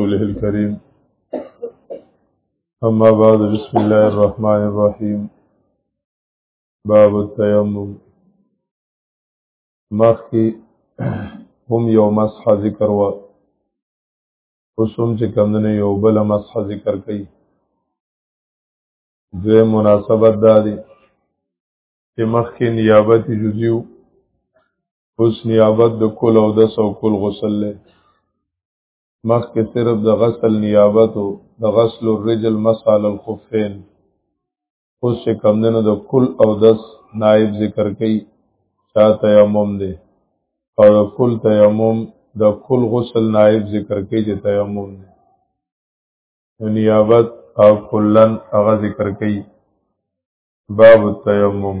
رسوله الكريم أما بعد بسم الله الرحمن الرحيم باب التيمم مخي هم یو مسح ذکر و اوسم چې کمدنه یو بل مسح ذکر کوي دوی مناسبت دا دی چې مخکې نیابت جزیو اوس نیابت د کول او د سو کول غسل له مخکې صرف د غسل نیابت او د غسل الرجل مسال الخفين اوس چې کم دنو د کول او دس نائب ذکر کړي چا تیمم دی او د کول تیمم د کول غسل نائب ذکر کړي چې تیمم دی نیابت او کلن هغه ذکر کړي باب التیمم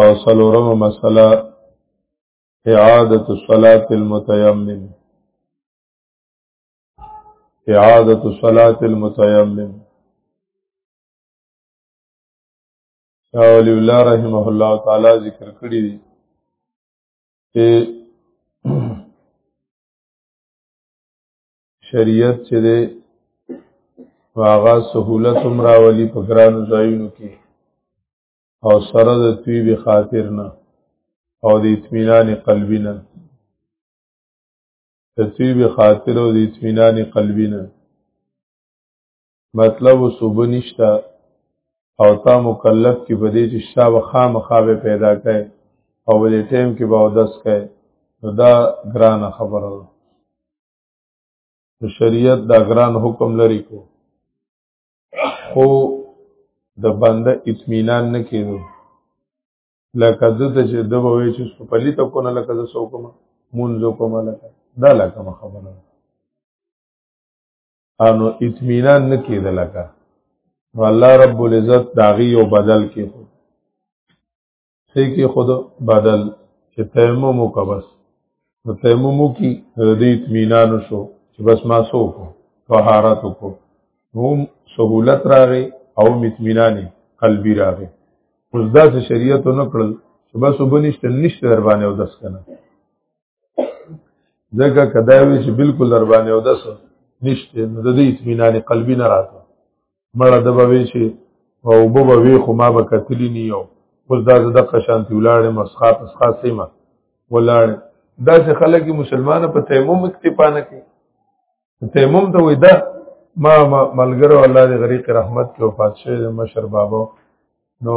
او سلورم مسله اعادت الصلاة المتيمم اعادت الصلاة المتيمم شاہ ولی اللہ رحمہ اللہ تعالی ذکر کری دی کہ شریعت چې دی هغه سهولت هم راولي په ګرانو ځایونو کې او سره د طیب خاطر نه او د اطمینان قلبی نه د طیب خاطر او د اطمینان قلبی نه مطلب صوب نشتا او تا مکلف کې بده چې شاب خامخا به پیدا کړي او ولې ټیم کې به اودس کړي نو دا ګران خبره ده شریعت دا ګران حکم لري کو خو د بنده اطمینان نه کېدو لکه د ته چې د به وایي چې څه پلي ته کونه لکه زه څوک کوم مونځ کوم لکه دا لکه ما خبره انو اطمینان نه کېده لکه نو الله رب العزت داغي او بدل کې خو څه کې خود بدل چې تیمم وکړه بس نو تیمم وکړي دې اطمینان شو چې بس ما سو کو طهارت کو هم سهولت راغی او اطمینان قلبي راغی اوس دا شریعت نه کړل چې بس وبنشت نشته در باندې او دس کنه ځکه کدا وی چې بالکل در باندې او داس نشته نو د دې اطمینان قلبي نه راته مړه د به وی چې او به به وی خو ما به کتلی نه یو اوس دا زه د قشانتی ولاړې مسخا پسخا سیمه ولاړ دا چې خلک مسلمانانه په تیمم اکتفا نه کوي تیمم ته وای دا ما ملګرو الله دې غریق رحمت کې وفات شوی د مشر بابا نو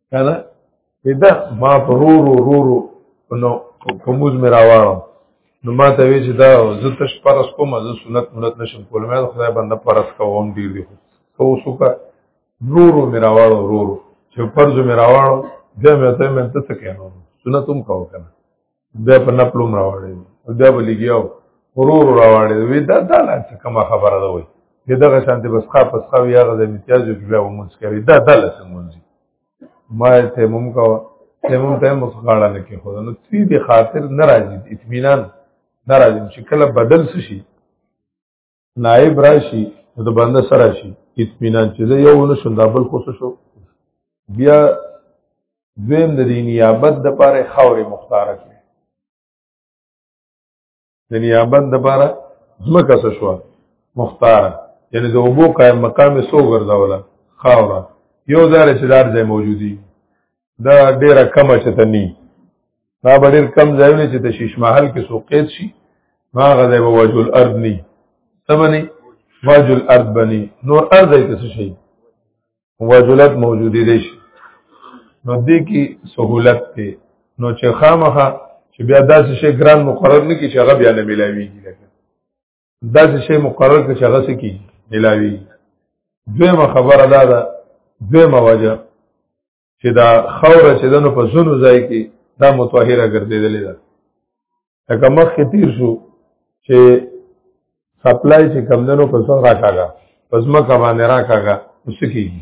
کنه دا ما په رو رو رو رو نو په موز مې راوړم نو ما ته وی چې دا زه تش پرس کوم زه سنت مونت نشم کول مې خدای بنده پرس کوم ډیر دی خو اوس وکړه رو رو مې راوړم رو رو چې پرځو مې راوړم بیا مې ته مې ته څه کینو سنت هم کاو کنه بیا په نپلوم راوړی بیا به لګیاو ورور راوړی وی دا دا لا څه کومه خبره ده وای چې دغه شانتي بس خا پس خا یا غزه امتیاز یو بیا ومنځ کوي دا دا لا څه مونږ ما ته مم کا ته مم ته مسخاړه نه کې خو نو تی به خاطر ناراضي اطمینان ناراضي چې کله بدل شي نائب راشي د بنده سره شي اطمینان چې زه یو نه شم دا بل خو شو بیا دویم د دې نیابت د پاره خاورې مختاره کړي د نیابت د پاره ځمکه څه شو مختاره یعنی د اوبو قائم مقام سو ګرځوله خاوره یو ځای چې دار ځای موجودي دا ډیره کمه چته نی دا به ډیر کم ځایونه چې د شیش محل کې سوقیت شي ما غځای به وجه الارض نی سمنی وجه الارض بنی نور ارض ته څه شي وجلت موجودی دی شي نو دې کې سہولت ته نو چې خامخه چې بیا داسې شي ګران مقرر نه کی چې هغه بیا نه ملاویږي دا چې شی مقرر کړي هغه څه کی ملاوي دویمه خبره دا ده دویمه وجه چې دا خوره چې دنو په زونو ځای کې دا متطهره ګرځیدلې ده لکه مخ کې تیر شو چې سپلای چې کمندونو په سر راکاګه پس مکه باندې راکاګه اوس کېږي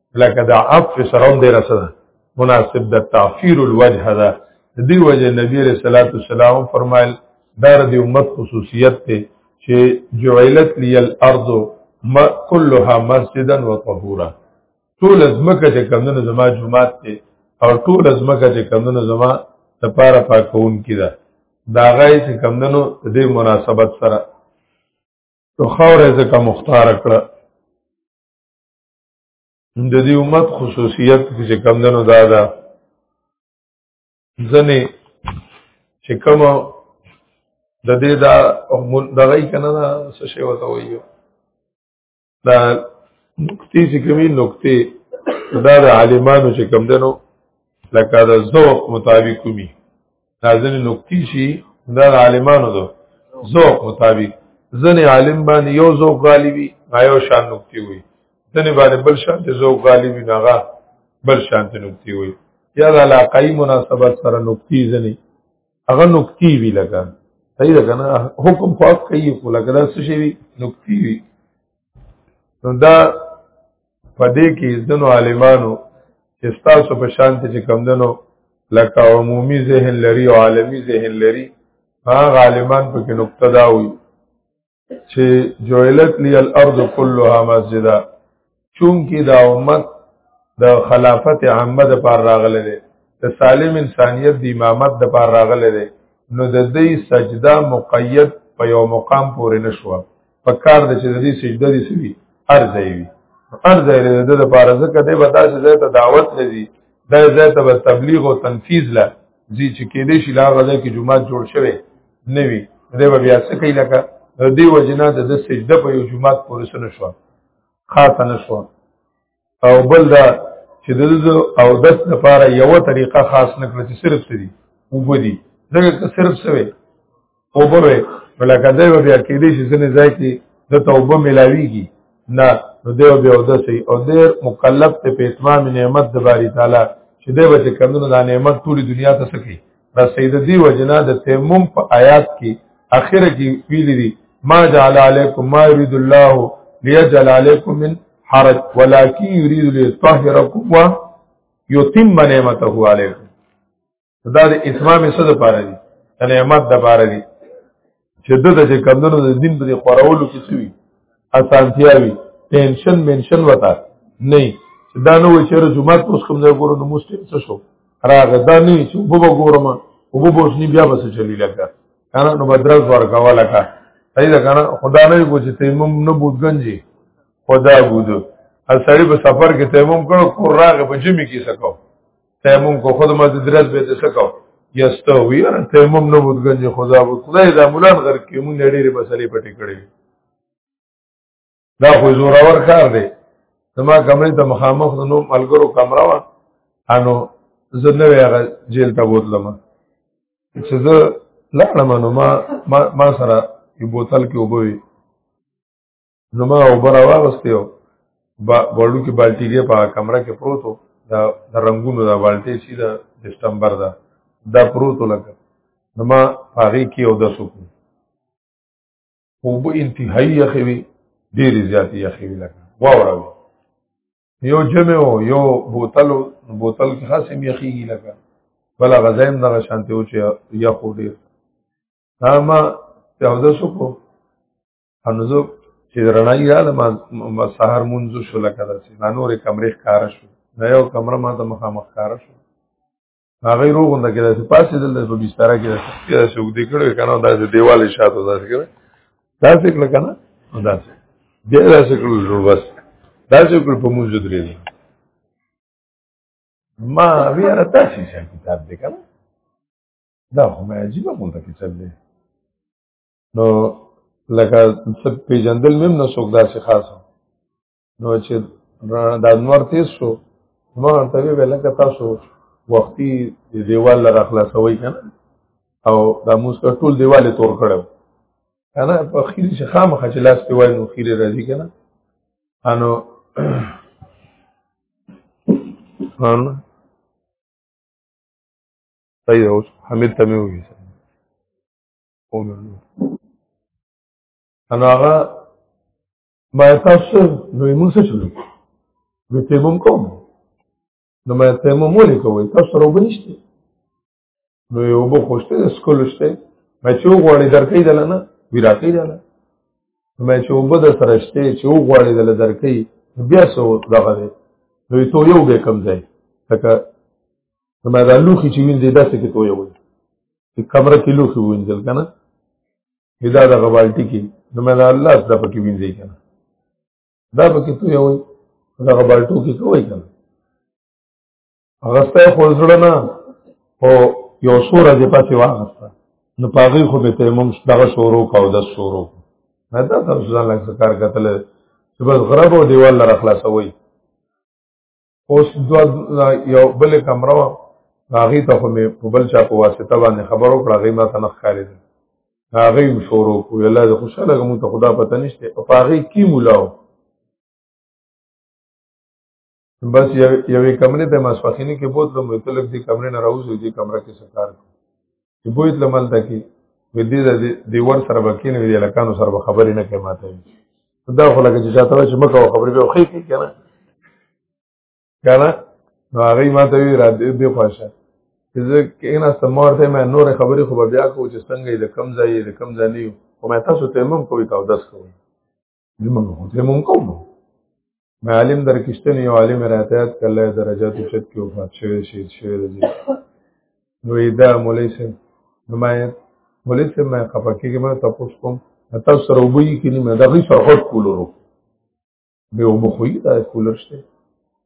لکه دا عف سره هم ډیر سره مناسب د تعفیر الوجه ده دی وجه نبی رسول الله والسلام فرمایل دار دی امت خصوصیت ته چې جعلت لی الارض ما كلها مسجدا وطهورا ټول ازمکه چې کمونه زما جمعات ته او ټول ازمکه چې کمونه زما لپاره پاکون کیده دا غي چې کمندنو د دې مناسبت سره تو خوره زکه مختار کړه د دې امت خصوصیت چې کم دنو دا ده ځنې چې کوم د دې دا دغه کنه دا څه شی وته وایو دا نقطې چې کومې نقطې دا د عالمانو چې کم دنو لکه د ذوق مطابق کومي دا ځنې نکتی شي دا د عالمانو دو ذوق مطابق ځنې عالم باندې یو ذوق غالبي یو شان نکتی وي ځنې باندې بل شان ته ذوق غالبي ناغه بل شان ته نکتی وي یا د علاقائی مناسبت سره نکتی ځنې هغه نکتی وی لګا صحیح ده کنه حکم خو کوي خو لګا څه شي نکتی وی نو دا په دې کې ځنو عالمانو چې تاسو په شان ته چې کم دنو لکه عمومي ذهن لري او عالمي ذهن لري هغه عالمان په کې نقطه دا وي چې جوړلت لی الارض كلها مسجدا چون کې دا امت د خلافت عامه د پر راغله ده د سالم انسانیت د امامت د پر راغله ده نو د دې سجده مقید په یو مقام پورې نشو په کار د چې د دې سجده دي سوي ارزه وي ارزه لري د دې لپاره ځکه دې به داسې ځای ته دعوت لري دا ځای ته به تبلیغ او تنفیذ لا زی چې کې دې شي لا غځه کې جمعه جوړ شوی نه وي دې به بیا څه کوي لکه د دې وجنه د سجده په یو جمعه پورې سره شو خاصه نه شو او بل دا چې د او دس د پاره یو طریقه خاص نه کړ چې صرف سری وبدي ځکه که صرف سوي او به ولکه دا یو بیا کې دي چې ځنه ځای کې د توبه ملاويږي نه نو دیو بیا او دسې او ډیر مکلف ته په اتمام نعمت د باری تعالی چې دی به کمونو د نعمت ټولي دنیا ته سکی دا سید دی وجنا د تیمم په آیات کې اخر کې ویل دي ما جعل علیکم ما یرید الله لیجعل علیکم من حرج ولکن یرید لیطهرکم و یتم نعمته علیکم دا د اسلام څخه لپاره دي نعمت د لپاره دي چې د د چې کمندونو د دین په خورولو کې سوي اسانتیا وي ټینشن منشن وتا نه دا نو چې ر جمعه اوس کوم ځای ګورو نو مسلم څه شو راغه دا نه چې وب ګورم وب بوس نه بیا بس چلی لګا کنه نو بدرز ورکاوه لکه صحیح ده کنه خدا نه کو چې تیمم نه بوتګنجي خدا بودو اثرې په سفر کې تیمم کړو قرغه په جمی کې سکو تیمم کو خود ما درس به ته سکو یسته وی ار تیمم نو بوتګنج خدا بو خدای دا مولان غر کې مونږ ډېرې مسلې پټې کړې دا خو زور اور کار دی زما کمرې ته مخامخ نو ملګرو کمره وا انو زه نو هغه جیل ته بوتلم چې زه لاړم نو ما ما سره یو بوتل کې وبوي نو ما اوبر واغستې او بړو کې بالټي کې په کمره کې پروت و دا د رنگونو دا بالټي چې د دسمبر دا دا پروت لکه نو ما هغه کې او د سکو او به انتهایی یخوي ډېر زیات یخوي لکه واوره یو جمع او یو بوتل بوتل کې خاصه یخیږي لکه بل غزایم دغه شانته و چې یخو ډېر ما ته د سکو انځو چې رڼای را لما سحر منځو شو لکه داسې نه نورې کمرې ښکارا شو نه یو کمره ما ته مخامخ ښکارا شو هغه روغنده کې داسې پاسې دل په بستر کې داسې وګدې کړو کنه داسې دیواله شاته داسې کړو داسې کړو کنه داسې بیا داسې کړو جوړ بس داسې کړو په موږ درې ما بیا را تاسې کتاب دې کنه دا خو مې عجیب مونږ کتاب دې نو لکه سب پیجندل مم نه څوک داسې خاص نو چې د انور تیز شو ما ورته ویل لکه تاسو وختي دیوال را خلاصوي کنه او دا موږ ټول دیوال تور کړو کنه په خیر چې خامخ چې لاس په وای نو خیر راځي کنه انو ان صحیح اوس حمید تمه وږي وګورئ نو هغه ما تاسو نو موږ څه چلو نو تیمم کوم نو ما تیمم ولې کوي تاسو سره وبنشته نو یو به خوشته سکول شته ما چې وغوړې درکې دل نه ویراکې دل ما چې وب د سره شته چې وغوړې دل درکې بیا سو دغه دی نو ته یو به کم ځای تکه نو ما دا لوخي چې وینځي داسې کې توې وي چې کمره کې لوخي وینځل کنه دا د غوالټي کې نو ما دا الله سره پکې وینځي کنه دا پکې توې وي دا غوالټو کې کوي کنه هغه ستای خو زړه نه او یو سوره دې پاتې واغسته نو پاغي خو به تیمم دغه شورو کاو د شورو نه دا تاسو ځان لږ کار کتل چې بس غرب او دیوال لره خلاصوي اوس دو یو بل کمره وا هغه ته خو مې په بل چا په واسطه باندې خبرو کړه هغه ما ته نه ښکارې دي هغه یې شروع کو الله دې خوشاله کوم ته خدا پته نشته او هغه کی مولاو بس یوې کمرې ته ماسپخینی کې بوتلم وتلک دې کمرې نه راوځو دې کمره کې سکار کو چې بوی تل مل تکي وې دې دې ور سره بکینه وې لکانو سره خبرې نه کوي ماته دا خو لکه چې چاته چې مکه خبرې به خې کې کنه کنه نو هغه ماته وی را دې به خوښه زه کینا سمورته مې نور خبرې خو بیا کو چې څنګه دې کم ځای دې کم ځای نه یو او مې تاسو ته مم کوی تاسو داس کوی زمونږ خو ته مونږ کوو مې عالم در کشتنی یو عالم راتیات کله درجات چت کې وفات شوی شهید شوی دی نو دا مولای سه نمایت مولای سه مې خپکه کې مې تاسو کوم تاسو سره وبوي کې نه مې دغه سره هټ کولورو به وبخوي دا کولر شته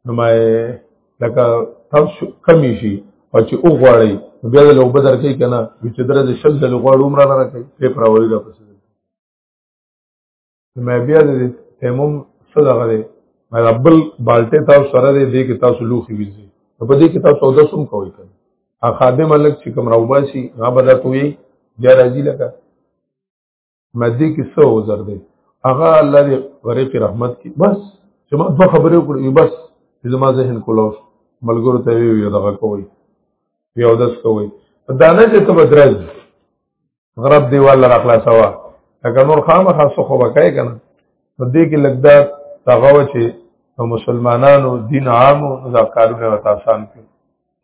نو مې لکه تاسو کمی شي او چې او غواړي بیا له وب درکې کنه چې درځي شل د غواړو عمر نه راکې په پروري راپسې ما بیا د تیمم څه دغه دی ما ربل بالټه تاسو سره دی دې کې تاسو لوخي ویزي په دې کې تاسو د سم کوي کنه ا خادم الک چې کوم راوباسي هغه بدا توي بیا راځي لکه مدې کې څه وزر دی هغه الله دې غریق رحمت کی بس چې ما دوه خبرې وکړې بس زما ذهن کولاو ملګرو ته وی دغه کوي یو داس کوي دانه چې ته بدرځ غرب دیوال را خلاصوا اگر نور خامخا څه خو وکای کنه په دې کې لګدا تغو چې مسلمانانو دین عام او ځکارونه وتا آسان کړ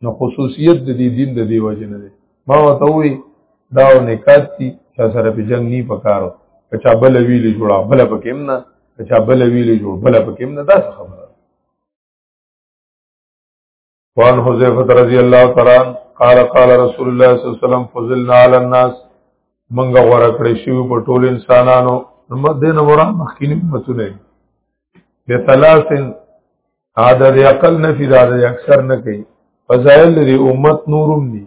نو خصوصیت د دې دین د دی وجه نه دی ما وته وی دا نکات دي چې سره په جنگ نه پکارو کچا بل ویلی جوړا بل پکې نه کچا بل ویلی جوړ بل پکې نه دا څه خبره وان حذیفه رضی الله تعالی قال قال رسول الله صلی الله علیه وسلم فضلنا علی الناس منګه غوړه کړی شی په ټول انسانانو نو دین ورا مخکینی متونه به ثلاثن عدد اقل نفی د عدد اکثر نه کوي فضائل لري امت نورم دي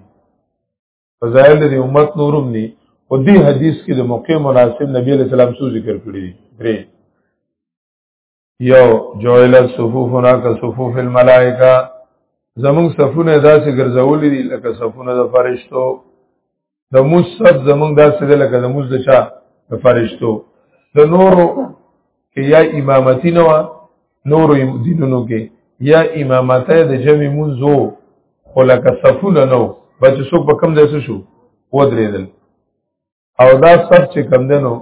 فضائل لري امت نورم دي او دې حدیث کې د موقع مناسب نبی علیہ السلام سو ذکر کړی دی یو جوړل صفوفنا کا صفوف الملائکه زمون صفونه داسې ګرځولې دي لکه صفونه د فرشتو د موس صف زمون داسې ده لکه د موس د چا د فرشتو د نورو کې یا امامتی نه و نورو دینونو کې یا امامته د جمع منزو خو لکه صفونه نو بچ څوک په کم ځای شو ودرېدل او دا سب چې کم دنو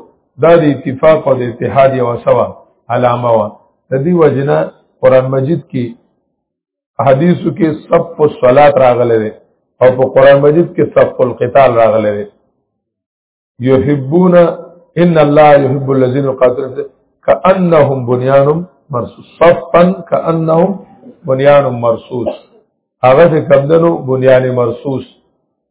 دا د اتفاق او د اتحاد یو سوا علامه وا د دې وجنه قران مجید کې حدیثو کې سب په صلات راغلي دي او په قران مجید کې سب په القتال راغلي دي یحبون ان الله يحب الذين يقاتلون كانهم بنيان مرصوص صفا كانهم بنيان مرصوص هغه د کمدنو بنيان مرصوص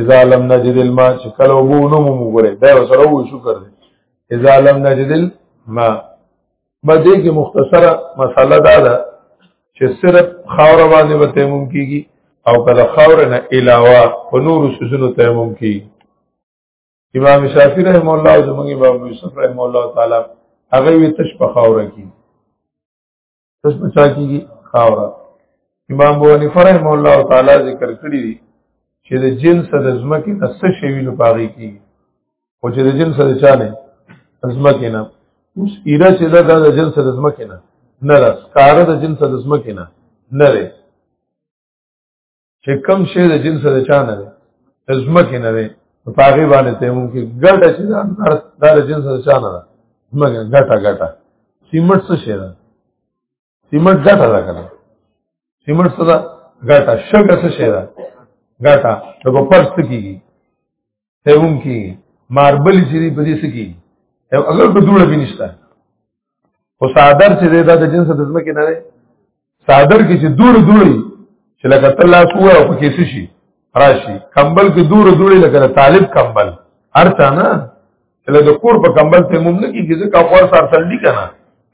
اذا لم نجد الماء چې کله وبو نو مو وګوره دا سره وو شکر دی اذا لم نجد الماء بده کې مختصره مساله دا ده چې صرف خاور باندې به تیمم کیږي او کله خاور نه علاوه په نور سوزونو تیمم کیږي امام شافعی رحم الله او زمونږ امام یوسف رحم الله تعالی هغه وی تش په خاور کې پس پچا کیږي خاورا امام ابو حنیفه رحم الله تعالی ذکر کړی دی چې د جنس د زمکه نه څه شی ویلو پاږي کیږي او چې د جنس د چا نه زمکه نه اوس ایره چې دا د جنس د زمکه نه نه راس کار د جنس د زمکه نه نه چې کم شی د جنس د چا نه دی ځمکه نه دی په هغه باندې ته مونږ کې ګټه چې دا د جنس د چا نه ده مګر ګټه ګټه سیمټ څه شی ده سیمټ ګټه ده کنه سیمټ څه ده ګټه شګه څه شی ده ګټه د په پرست کېږي هیوم کې ماربل چې دی په دې سکی اگر په جوړه به نشته او صادر چې دا د جنس د ځمکې نه دی صادر کې چې دور دوري چې لکه تلا سو او په کیسه شي راشي کمبل کې دور دوري لکه طالب کمبل ارته نه چې د کور په کمبل ته ممنه کیږي ځکه خور سره تل دي کنه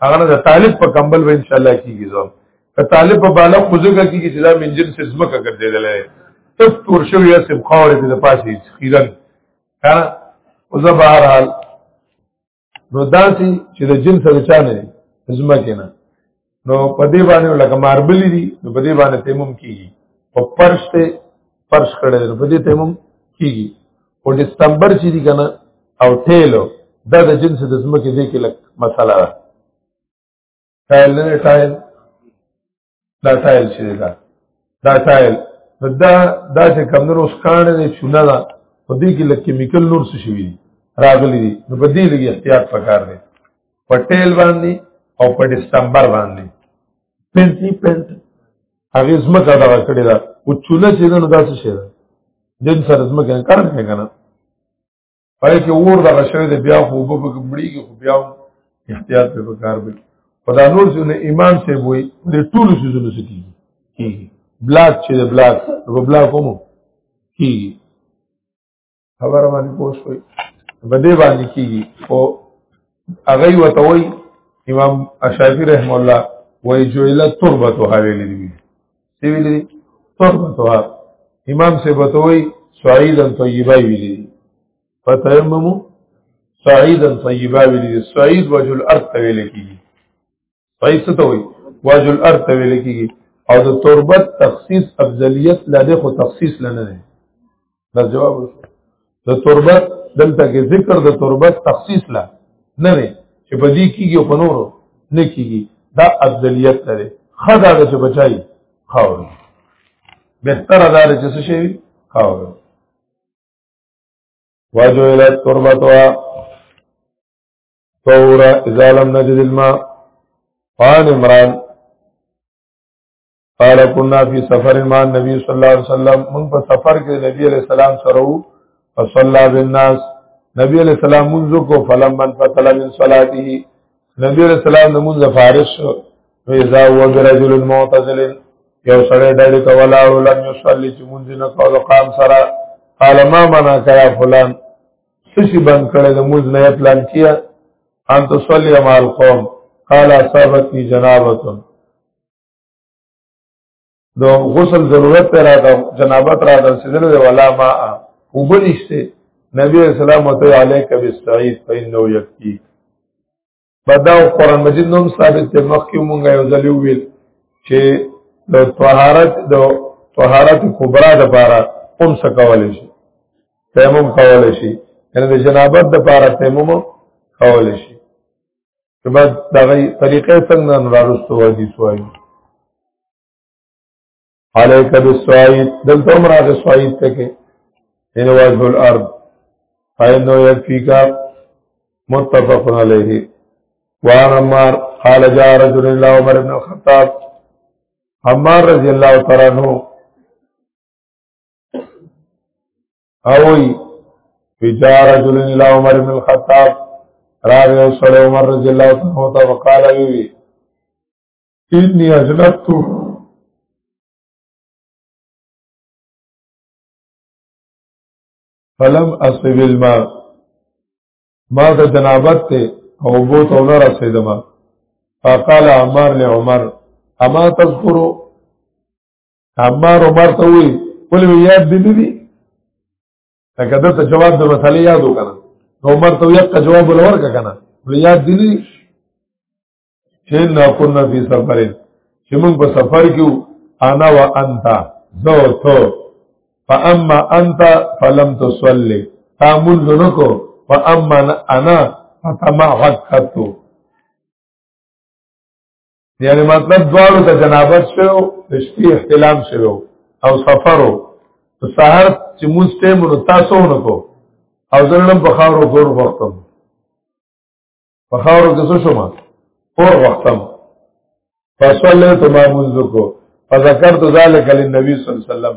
هغه د طالب په کمبل به ان شاء الله کیږي زو که طالب په بالا خوځګه کیږي چې دا من جنس زمکه ګرځیدل تف تور شو یا سب خاور دې د پاسې خیرن کنه او زه بهر حال نو داسي چې د جنس د چا نه زمکه نه نو په دې باندې لکه ماربل دي نو په دې باندې تیمم کیږي او پرش ته پرش کړي نو په دې تیمم کیږي او د ستمبر چې دي کنه او ټیلو دا د جنس د زمکه دې کې لک مسله ده ټایل نه ټایل دا ټایل چې دا دا ټایل دا دا چې کمنور اوس کان دي چونه دا په دې کې لکه کیمیکل نور څه شي وي راغلي دي نو په دې لګي احتیاط پکار دي په ټیل باندې او په دسمبر باندې پینټ نی پینټ هغه زمکه دا کړی دا او چونه چې نو دا څه شي دین سره زمکه کار نه کنه پای کې اور دغه شوی دی بیا خو به مړیږي خو بیا احتیاط به وکړ به خدا نور څه امام ته وای د ټول سيزونو سکی کی بلاک چې د بلاک په بلاک کوم کی خبر باندې پوښوي بده باندې کیږي او هغه وتوي امام اشعری رحم الله وای جوړه تربته حویل دی څه ویل دي تربتها امام سبتوي سعيدا طيبا ویل دي فتيمموا سعيدا طيبا ویل دي سعيد وجه الارض ویل کیږي سعيد څه ته وایي وجه الارض ویل کیږي او د تربت تخصیص افضلیت لده خو تخصیص لنه نه دا جواب د تربت دلته کې ذکر د تربت تخصیص لا نه نه چې په دې کېږي او په نورو نه کېږي دا افضلیت لري خدا د چې بچای خاور بهتره دار چې څه شي خاور واجو اله تربت وا طورا اذا لم نجد الماء قال عمران قال كنا في سفر مع النبي صلى الله عليه وسلم من په سفر کې نبی عليه السلام سره وو فصلى بالناس نبی عليه السلام منذ کو فلمن فصل من صلاته نبی عليه السلام د منذ فارش فإذا هو برجل معتزل یو سره ډېر کولا ولن يصلي چې منذ نه کول قام سره قال ما منا کیا فلان سشي بند کړي د منذ نه پلان کیا ان تصلي مع القوم قال اصابتني جنابه د غسل ضرورت پر راته جنابت راته سیدل دی ولا ما وبنشته نبی اسلام ته علیک بالسعید فإنه یکفی بدا قرآن مجید نوم ثابت دی مخکې مونږ یو ځل ویل چې د طهارت د طهارت کبرا د پاره هم څه کول شي تیمم کول شي یعنی د جنابت د پاره تیمم کول شي چې بعد دغه طریقې څنګه نورستو ودی سوای عليك بالسعيد دلته عمر هغه سعيد ته کې ان وجه الارض فإنه يكفيك متفق عليه وعن عمار قال جاء رجل الى عمر بن الخطاب عمار رضی الله تعالی عنہ اوی فجار رجل الى عمر بن الخطاب راغی او صلی عمر رضی الله عنه ته وقال وی انی اجلبت فلم اصب الماء ما د جنابت ته او بو ته نه رسیدم فقال عمر لعمر اما تذكروا عمار عمر ته وی ولې یاد دې نه دي لکه دا ته جواب د مسالې یادو کنه نو عمر ته یو جواب ولور کنه ولې یاد دې نه دي چې نه کنا فی سفرین چې موږ په سفر کې انا و انت زو تو فاما انت فلم تصلي تامل نکو فاما انا فتمعت یعنی مطلب دوالو ته جنابت شو د شپې احتلام شو او سفرو سحر چې موږ ټیم نو تاسو نه کو او زلم په خاورو کور وختم په خاورو کې څه شوم کور وختم فصلیت ما منذ کو فذكرت ذلك للنبي صلی الله علیه وسلم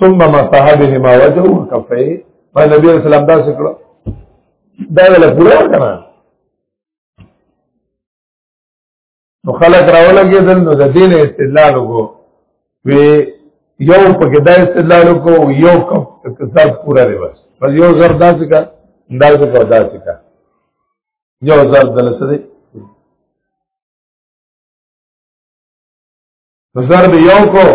ثم مسح بهما وجهه وكفيه ما نبی رسول الله دا څه کړو دا ولا پورا کړه نو خلق راولګي دل نو د دین استدلال وګو وی یو پکې دا استدلال وکړو یو کم اقتصاد پورا دی بس بس یو زر داسې کا داسې کا داسې کا یو زر دلته دی نو سر به یو کو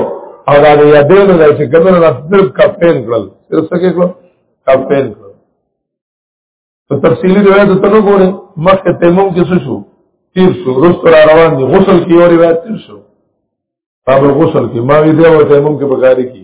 او دا یا به نو چې کومه نه صرف کپټین کړل صرف څه کړل کپټین کړل په تفصیلی روایت ته نو ګوره مخکې تیمم کې څه شو تیر شو رستو را روان دي غسل کې یو روایت تیر شو په غسل کې ما وی دی او تیمم کې بګاری کې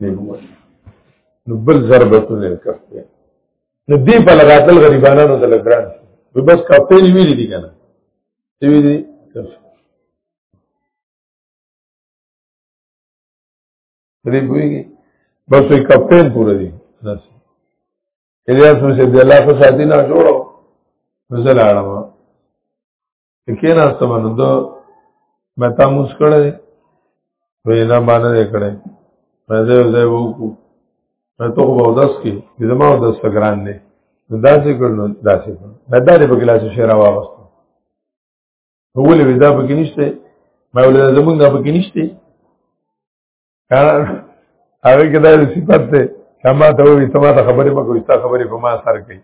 دی نو بل ضربت نه کفته نو دی په لغاتل غریبانو د لګران وي بس کفته نه ویلي دي کنه څه ویلي دې پوېږي بس وي کپټن پوره دي بس الیاس مې دې الله په ساتي نه جوړو مزل اړم کینا سمنو دو مې تا موس کړې وینا باندې کړې مې زه زه وکړو مې ته خو اودس کې زما اودس ګران دی دا څه کړنو دا څه کړنو دا دې په ګلاس شعر واغست هو ولې ودا په کې نشته ما ولې زمونږ په کې نشته کار هغه کې دا صفات ده کما ته وي ته ما ته خبرې مکو استا خبرې په ما سر کوي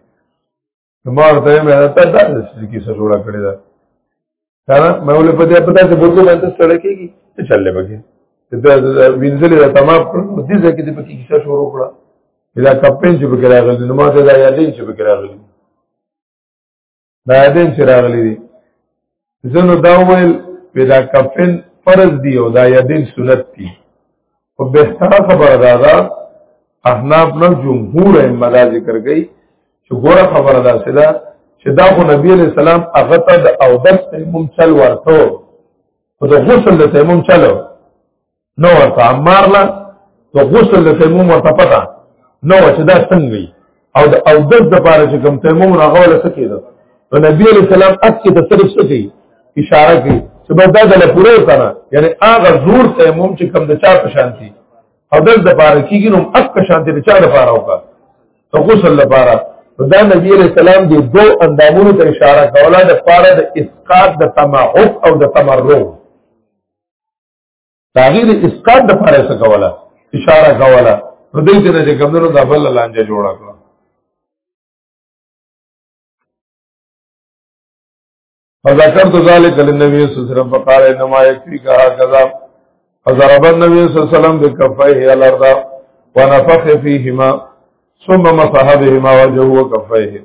ما ورته مې راته دا چې کیسه جوړه کړې ده دا مې ولې په دې په داسې بوتو باندې سره کېږي چې چلې بګي دا وینځلې دا تمام کړو دې ځکه دې په کې کیسه شروع کړه دا کپین چې پکې راغلی نو ما ته دا یادې چې پکې راغلی دا یادې چې راغلی دي زنو دا ویل پیدا کفن فرض دی او دا یدین سنت دی او بهتره خبره دا ده احناف نو جمهور ائمه دا ذکر کوي چې ګوره خبره ده چې دا چې دا خو نبی علیہ السلام هغه ته د او دس تیمم چل ورته او د غسل د تیمم چلو نو ورته عمار لا تو غسل د تیمم ورته پتا نو چې دا څنګه او د او د د پاره چې کوم تیمم راغوله سکی ده نو نبی علیہ السلام اکی ته صرف سکی اشاره کوي چې بس دا د پوره کنه یعنی هغه زور تیمم چې کوم د چا په شانتي او د د پاره کیږي نو اک په شانتي د چا د پاره وکړه تو غسل لپاره دا نبی علیہ السلام دی دو اندامونو ته اشاره کوله د پاره د اسقاط د تمعف او د تمرغ تغیر اسقاط د پاره څه کوله اشاره کوله نو دې ته د کمنو د بل لانجه جوړه کړه فذكرت ذلك للنبي صلى الله عليه وسلم فقال انما يكفيك هكذا فضرب النبي صلى الله عليه وسلم بكفيه على الارض ونفخ فيهما ثم مسح بهما وجهه وكفيه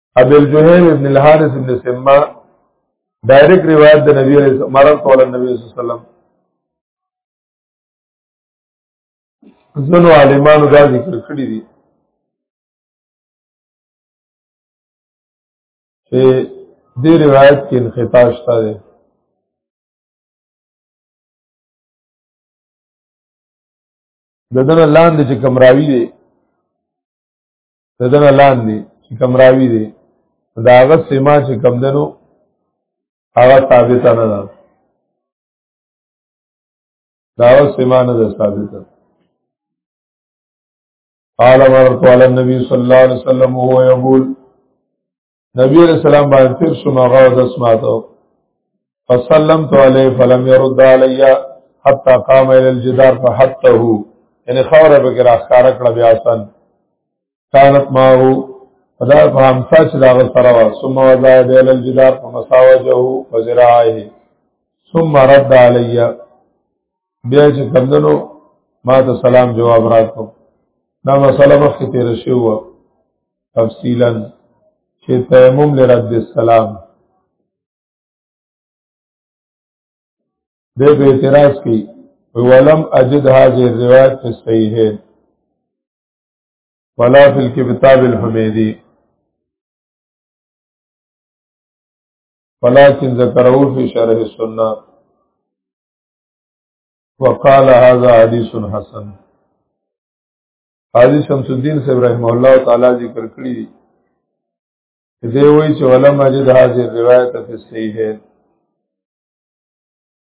ابي الجهيم ابن الحارث ابن سما ډایرک روایت د نبی علیہ السلام مرض قول النبي صلی الله علیه وسلم زنو عالمانو دا ذکر کړی دي چې دې روایت کې انقطاع شته ده د دنه لاندې چې کمراوی دی ددنه لاندې چې کم راوی دی دا هغه سما چې کم دنو هغه ثابته نه ده دا هغه سما نه ده ثابته قال مرت على النبي صلى الله عليه وسلم وهو يقول نبی علیہ السلام باندې تیر شو نو هغه د سماتو فسلمت علیه فلم يرد علی حتا قام الى الجدار فحته یعنی خوره به کرا ښکار کړ بیا آسان كانت معه فدا فهم ساچ دا سره وا ثم وضع بيل الجدار فمساوجه وزراعه ثم رد علی بیا چې کمندنو ما ته سلام جواب راکړو دا مسله مخکې تیر شوی تفصیلا چې تیمم لرد السلام دې په اعتراض کې ولم اجد هذه الروايه في الصحيحين ولا في الكتاب الحميدي ولكن ذكروا في شرح السنه وقال هذا حديث حسن حاجی شمس الدین صاحب رحم الله تعالی ذکر کړی دی دې وایي چې علماء مجد حاضر روایت په صحیح ہے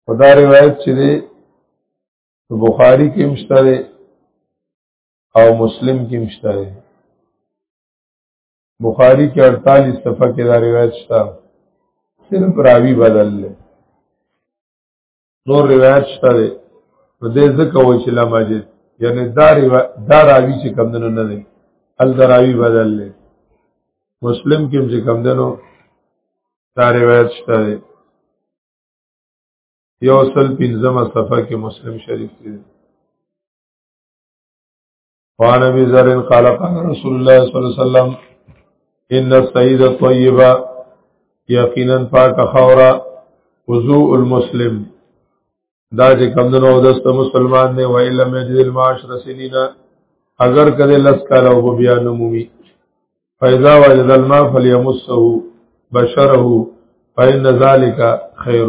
خدا روایت چې دی بخاری کې مشته دی او مسلم کې مشته دی بخاری کې 48 صفحه کې دا روایت شته صرف راوی بدل لے نور روایت شته دی نو دې ځکه وایي چې لا مجد یعنی دا روایت دا راوی چې کم دنو نه دی ال دراوی بدل دی مسلم کې چې کم دنو دا روایت شته دی یو سل پنځمه صفحه کې مسلم شریف دی وعن ابي ذر قال قال رسول الله صلى الله عليه وسلم ان السيد الطيبه يقينا پاک خورا وضوء المسلم دا چې کمدنو او دست مسلمان دی و الا مجد المعاشر سنینا اگر کده لس کاله او بیا نمومي فاذا وجد الماء فليمسه بشره فإن ذلك خير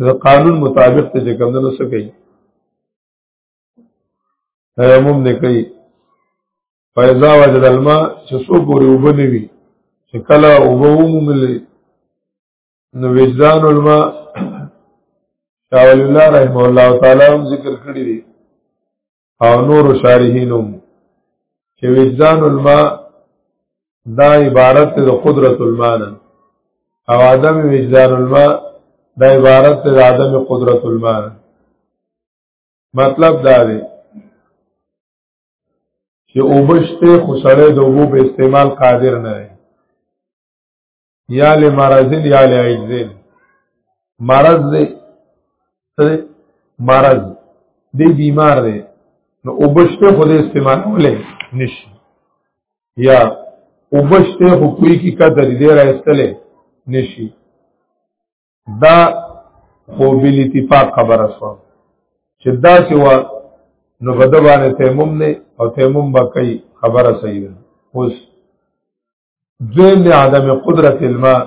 د قانون مطابق ته چې کوم نه سکی تیمم نه کوي فیضا وجد الماء چې سو پورې وبني وي چې کله وبوم ملي نو وجدان الماء شاول الله رحم الله تعالی هم ذکر کړی دی او نور شارحینو چې وجدان الماء دا عبارت د قدرت الماء نه او عدم وجدان الماء دا عبارت د عدم قدرت الماء نه مطلب دا دی چې اوبشته خو سړی د اوبو په استعمال قادر نه دی یا له مرزین یا له عجزین مرض دی سره مرض دی بیمار دی نو وبشته خو دې استعمال ولې نشي یا وبشته خو کوی کی قدر دې راستلې نشي دا خو بل اتفاق خبره شو چې دا چې وا نو بده باندې تیمم نه او تیمم به کوي خبره صحیح ده اوس دویم دی عدم قدرت الماء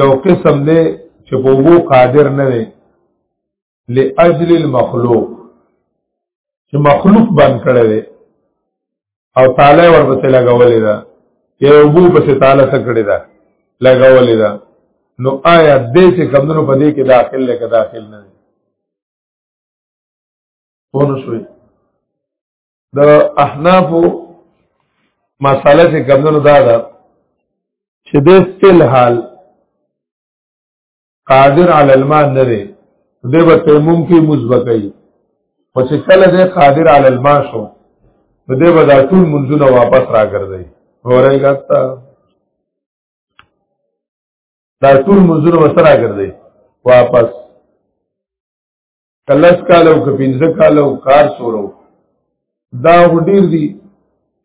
یو قسم دی چې په وو قادر نه دی لاجل المخلوق چې مخلوق باندې کړی دی او تعالی ورپسې لګولې ده یا وو پسې تعالی څخه کړی ده لګولې ده نو آیا دې چې کمونو په دې کې داخل لکه داخل نه دی پوه شوي د احناف مساله چې کمونو دا ده چې د فل حال قادر علی الماء نه دی د به تیمم کې مزبکای او چې کله د قادر علی الماء شو نو د به دا ټول منځونه واپس راګرځي اورای ګټه دا ټول منځونه وسره راګرځي واپس کلس کالو که پنځه کالو کار سورو دا ډیر دي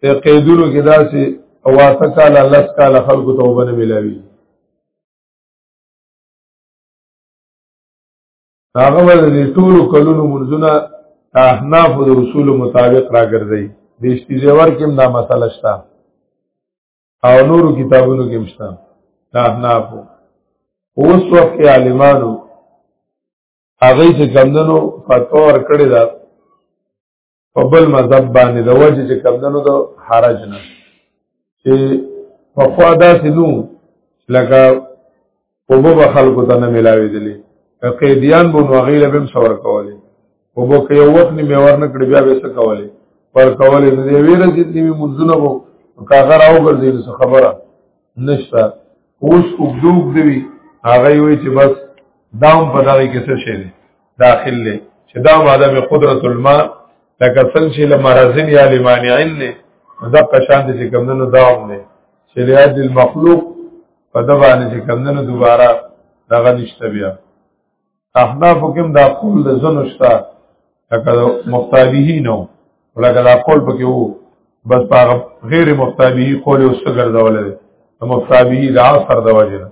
ته قیدونو کې داسې اواته کال لس کال خلکو توبه نه ملاوي هغه ولې ټول کلونو منځونه احناف د اصول مطابق راګرځي د اشتیزور کې دا مسله شته او نورو کتابونو کې مشته احناف اوس وخت عالمانو هغه چې کمندنو فتوا ورکړی دا په بل مذهب باندې د وجه چې کمندنو د حرج نه چې په خوا داسې نو لکه اوبو به خلکو ته نه ملاوي دي که قیدیان بون وغیله بهم سور کولی اوبو که یو وخت نیمه ورنه کړی بیا به څه کولی پر کولی نو دی ویره چې نیمه منځونه وو کاغه راو ګرځي خبره نشته اوس وګدوګ دی هغه وی چې بس داوم په دغه کې څه شي داخل لې چې دا ماده به قدرت الماء لکه څنګه چې لمرزن یا لمانعين نه دا قشان دي چې کمندونو داوم نه چې لید المخلوق په دبانې چې کمندونو دوباره دغه نشته بیا احناف کوم دا قول د زنو شته لکه مختابهی نو لکه دا قول پکې وو بس هغه غیر مختابهی قول اوس ګرځول دي مختابهی د عصر د وجه نه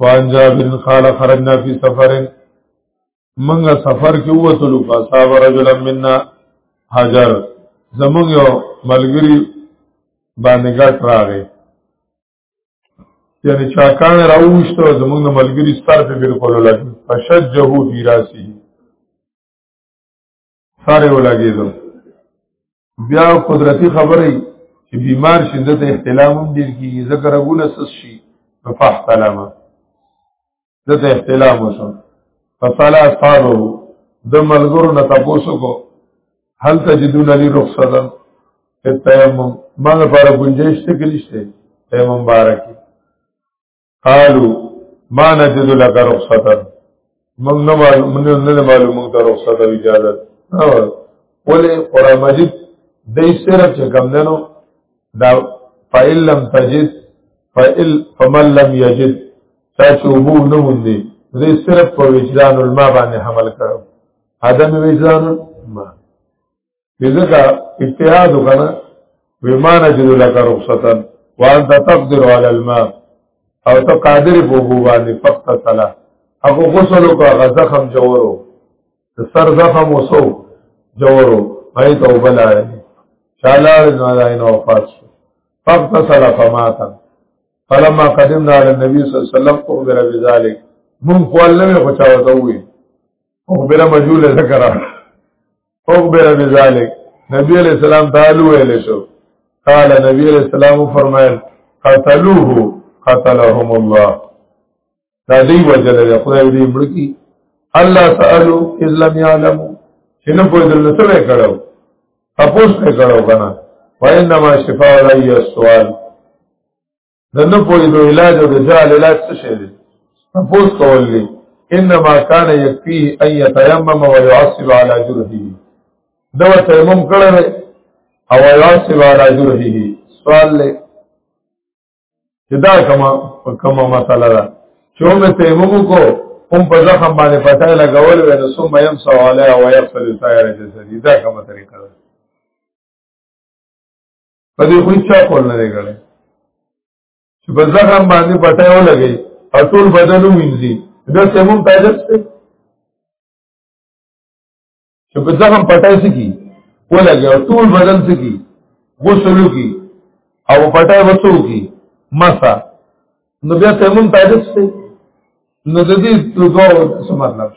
وان جابر قال خرجنا في سفر منګه سفر کې ووتلو فصاب رجل منا حجر زمونږ یو ملګری باندې ګټ راغی یعنی چاکان راوښته زمونږ ملګری ستر په بالکل لګي فشجه فی راسی ساره ولاګېدل بیا قدرتی خبرې چې بیمار شدت احتلام هم ډیر کیږي ځکه رګونه سس شي په فاحتلامه دته اختلاف وشو فصلا اصحابه د ملګرو نه تاسو کو هل تجدون علی رخصتا التیمم ما لپاره گنجائش ته کلیشته تیمم بارکی قالو ما نجد لك رخصتا من نه معلوم نه معلوم مونږ ته رخصت او اجازه ولې قران مجید دې صرف چې کم دنو دا فإِن لَمْ تَجِدْ فَإِن فَمَنْ لَمْ يَجِدْ تا چې وبو نه مونږي دې صرف په وجدان الماء باندې حمل کړو عدم وجدان الماء بذکا اجتهاد وکړه بما نجد لك رخصتا وانت تقدر على الماء او ته قادر په بو باندې فقط صلا هغه غسل او غزخم جوړو سر زخم وسو جوړو هاي توبه لاره شالار نه راي نو وفات شو فقط صلا فماتا فلما قدمنا على النبي صلى الله عليه وسلم اخبر بذلك من قال لم يخشى وتوي اخبر مجول ذكر اخبر بذلک نبی علیہ السلام تعالی ویل شو قال نبی علیہ السلام فرمایل قتلوه قتلهم الله دا دی وجل دی خدای دې مړکی الله سالو اذ لم يعلموا شنو په دې له سره کړو تاسو نه کړو کنه وانما شفاء لای السوال د نه پوهېدو علاج او د جهل علاج څه شی دی تپوس کول دی انما کان یکفیه ان یتیمم و یعصب علی جرحه دا تیمم کړی دی او یعصب علی جرحه سوال دی چې دا کما کما مسله ده چې هم تیمم کو هم په زخم باندې پټای لګول وې نو ثم یمسو علی و یغسل سائر جسدی دا کومه طریقه ده په دې خو څه کول نه غړي چې په ځخم باندې پټه و لګي او ټول بدن وینځي دا سمون تاجت څه چې په ځخم پټه سکی و لګي او ټول بدن سکی غسل کی او پټه وسو کی مسا نو بیا سمون تاجت څه نو د دې دوه څه مطلب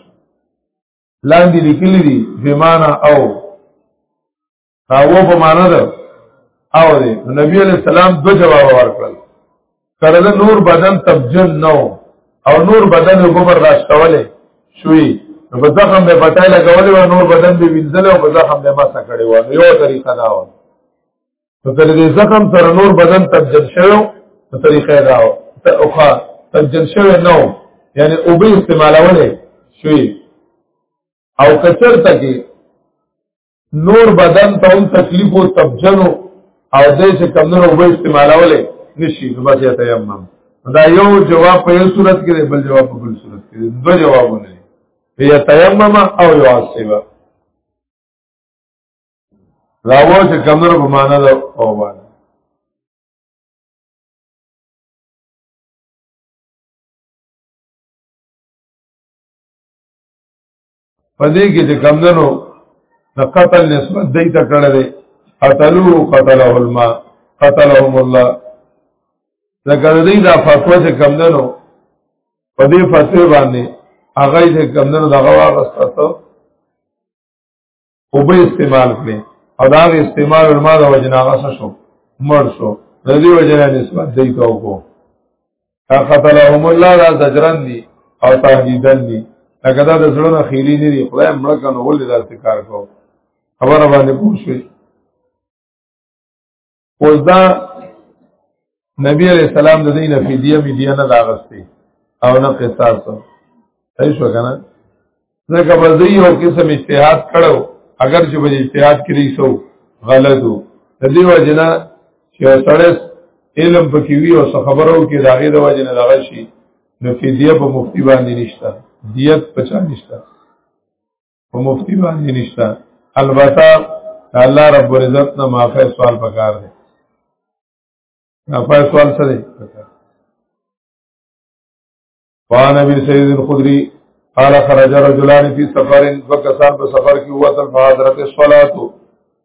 لاندې لیکلي دي بمانا او دا و په معنا ده او دی نبی علیہ السلام دو جواب ورکړل کله نور بدن تبجل نو او نور بدن وګبر راستولې شوی نو په زخم به پټای لګولې و نور بدن به وینځل او په زخم به مسا کړي و یو طریقه دا و نو کله دې زخم سره نور بدن تبجل شوی په طریقه دا و ته اوخه تبجل شوی نو یعنی او به استعمالولې شوی او کچر ته کې نور بدن ته هم تکلیف او تبجنو او دې چې کمونو وب استعمالولې نشي نو بس یا تیمم دا یو جواب په یو صورت کې بل جواب په بل صورت کې دو جوابونه یا تیمم او یو عاصبه راوو چې کمونو په معنا دا او باندې په دې کې چې کمندنو د قتل نسبت دی ته کړه دی قتلو قتله الماء قتلهم الله ذکر دی دا فتوا چې کمندنو په دې فتوا باندې هغه چې کمندنو دغه واغسته او به استعمال کړي او دا استعمال علماء د وجنا غس شو مر شو د دې وجنا نسبت دی ته وکړو قتلهم الله لا زجرن دي او تهدیدن دي لکه دا د زړه خېری نه دی خدای مړ کنه ولې دا څه کار کو خبره باندې پوښوي اوس دا نبی علیہ السلام د دینه فدیه می دیانه دا غستی او نه قصاص صحیح شو کنه ځکه په دې یو قسم اجتهاد کړو اگر چې په اجتهاد کې ریسو غلطو د دې وجنه چې سړی علم پکې وی او څه خبرو کې داغه د وجنه دغه شي نو فدیه په مفتی باندې نشته دیت پچا نشته په مفتی باندې نشته البته الله رب العزت نه معافی سوال پکار دی معافی سوال څه دی وان ابي سيد الخدري قال خرج رجلان في سفر وكسان په سفر کې وته فحضرت الصلاه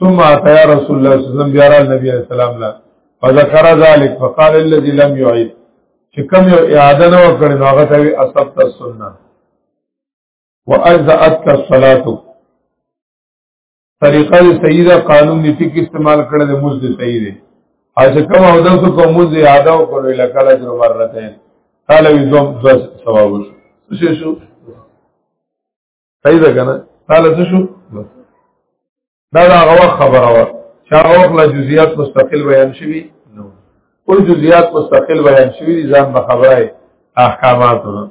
ثم اتى رسول الله صلى الله عليه وسلم بيار النبي عليه السلام لا فذكر ذلك فقال الذي لم يعيد چې کوم یو اعاده نه وکړي نو هغه ته وي اصبت السنه واجزات کا صلات طریقه صحیح ده قانون دې ټیک استعمال کړل د مزد صحیح ده او چې کوم او داسو کوم مزد اعاده وکړي لکه لا جوړ مرته قال وي دوم دوه ثواب شو شو صحیح ده کنه قال څه شو دا دا هغه خبره وا چې هغه وخت لا جزئیات مستقل بیان شوي نو او جزئیات مستقل بیان شوي ځان به خبره احکاماتونه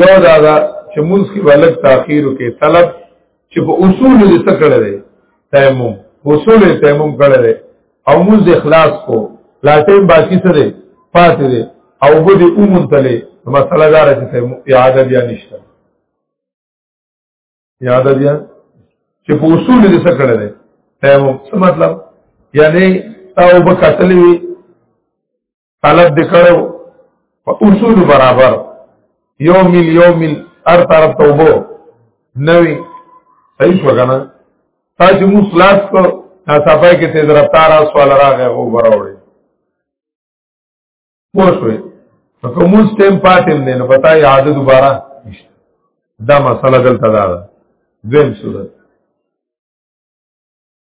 یو دا دا چې موږ کې ولک تاخير کې طلب چې په اصول دې څه کړی دی تیمم اصول یې تیمم کړی دی او موږ اخلاص کو لا ټیم باقی څه دی پاتې دی او به دې اومون تلې مسله دار چې تیمم اعاده بیا نشته اعاده بیا چې په اصول دې څه کړی دی تیمم څه مطلب یعنی تا او به کتلې طلب دې کړو په اصول برابر یو مل یو مل هر طرف ته وبو نوی صحیح شو کنه تا چې موږ خلاص کو نا صفای کې تیز رفتار اس والا راغی او براوړي پوه شوې نو کوم ټیم پاتم نه نو پتا یې عادت دوباره دا مسله دلته ده دویم صورت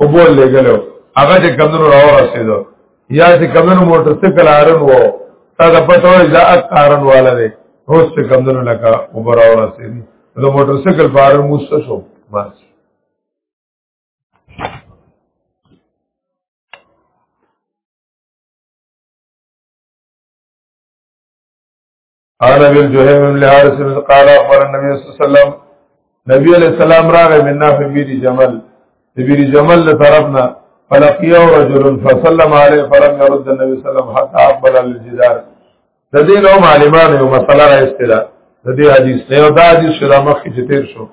او بول لګلو هغه چې کمنو راو رسیدو یا چې کمنو موټر سایکل آرن وو تا د پته وای دا کارن والا دی اوس چې کمنو لکه او براو رسیدي د موټر سایکل په اړه موسته شو بس انا بن جهيم بن الحارث قال اخبر النبي صلى الله عليه وسلم نبی علیہ السلام راغی من نافع بیر جمل بیر جمل له طرفنا فلقيه رجل فسلم عليه فلم يرد النبي صلى الله عليه وسلم حتى اقبل الجدار د دې نو معلمان یو مسله را استلا د دې حدیث نه یو دا حدیث شدا مخ کې تیر شو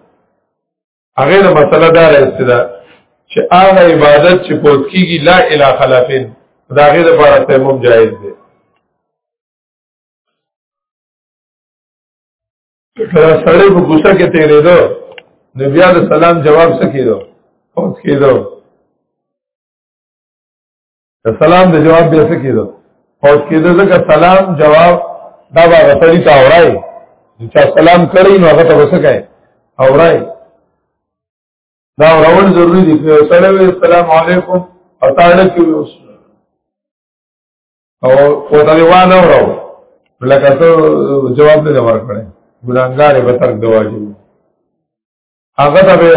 هغه د مسله دا را استلا چې هغه عبادت چې پوت کیږي لا اله خلافین دا غیر لپاره تیمم جایز دی کله سړی په غوسه کې تیرېدو نو بیا د سلام جواب سکیدو فوت کیدو د سلام د جواب بیا سکیدو فوت کیدو ځکه سلام جواب دا به غسړی تا اورای چې سلام کړی نو هغه ته وسکای اورای دا اورول ضروری دی چې سلام علیکم او تعالی کې او کو ته وا نه ورو لکه ته جواب نه ورکړې ګناګار به تر دواجب هغه ته به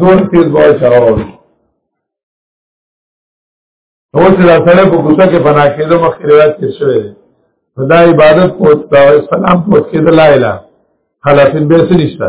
دور تیز وای شراو نو چې دا سره په کوڅه کې بنا کېدو مخکې روایت کې شوی دی دا عبادت پوښتنه سلام پوښتنه لا اله خلاصین به څه نشته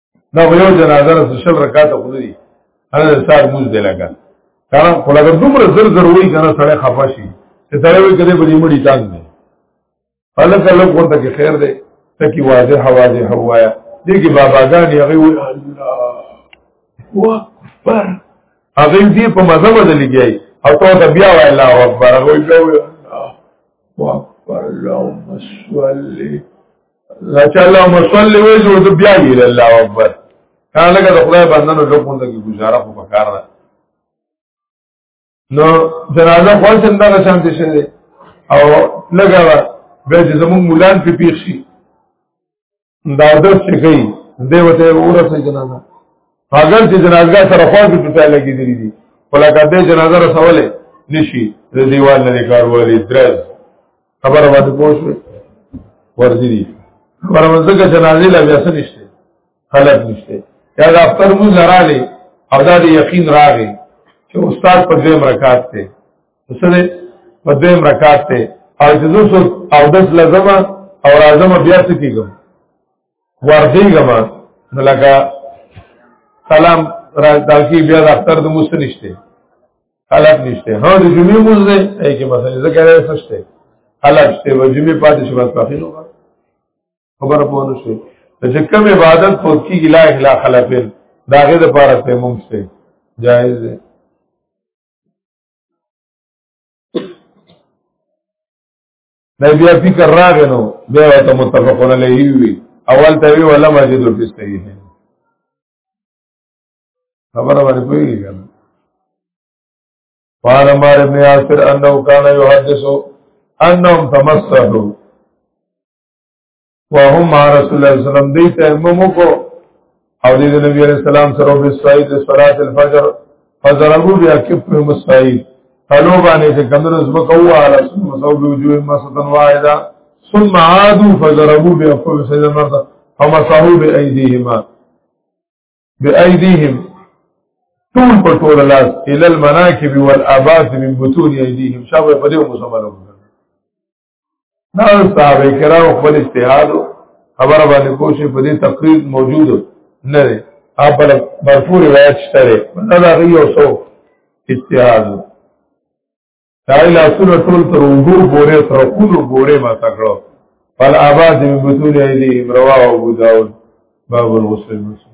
دا یو جنازه رسول شل رکعات خو دي هغه سار موږ دی لګا کارا خو لګا دومره زر زر وای کنه سړی خفه شي چې دا یو کده بری مړی تانګ دی فلک لوګ ورته کې خیر دی تکي واضح واضح هوایا دې کې باباګان یې غوي الله اکبر هغه دې په مزه بدل کیږي او ته ته بیا وای الله اکبر هغه بیا وای الله اکبر اللهم صل چې الله مصلی وې جوړ ته بیا ویل الله اکبر کله لکه د خدای بندنو له کوم دغه گزاره خو پکار ده نو جنازه خو څنګه دا شانتي شوه او لګا به چې زمون مولان په پیښ شي دا د څه کوي دیوته ورسې جنازه اگر چې جنازه سره خو کې پټه لګې دي دي ولکه د جنازه رسوله نشي د دیوال نه کاروالې درز خبره باندې پوه شوې ورځي دي خبره باندې ځکه چې نازې لا بیا څه نشته خلک نشته یا د اختر مونځ راغلی او دا د یقین راغی چې استاد په دویم رکعت دی څه دی په دویم رکعت دی او چې زه څوک اودس لازم او راځم بیا څه کېږم ورځېږم نو لکه سلام راځي بیا د اختر د مونځ نشته خلق نشته هو د جمعې موز دی ای کې مثلا ذکر یې سشته خلق شته و جمعې پاتې شي بس پخې نو خبره پوه نه شي چې کوم عبادت په کې لا اخلا خلفل داغه د پاره ته مونږ شته جائز دی دا بیا فکر راغی نو بیا ته متفقون علیه وی اول ته وی ولا مسجد فی صحیح خبره باندې پوهیږي کنه قال مار ابن یاسر انه کان یحدث انهم تمسحوا وهم مع رسول الله صلی الله علیه وسلم دی تیمم کو او دی نبی علیہ السلام سره په سعید صلات الفجر فضربو بیا کپ مسعید قالو باندې چې کمر زما کوه علی ثم صوب وجوه مسطن واحده ثم عادوا فضربو بیا کپ سجن مرده فمسحوا بأيديهما بأيديهم طول پر طول لاس الى المناكب والاباس من بطون ايديهم شابه په دې مسملو دا صحابه کرام خپل اجتهاد خبر باندې کوشش په دې تقریر موجود نه دی اپ مرفوع روایت شته نه دا غي او سو اجتهاد دای لاسونه ټول تر وګو پورې تر کولو پورې ما تکړه فل آباد من بطون ایدیهم رواه ابو داود باب الغسل مسلم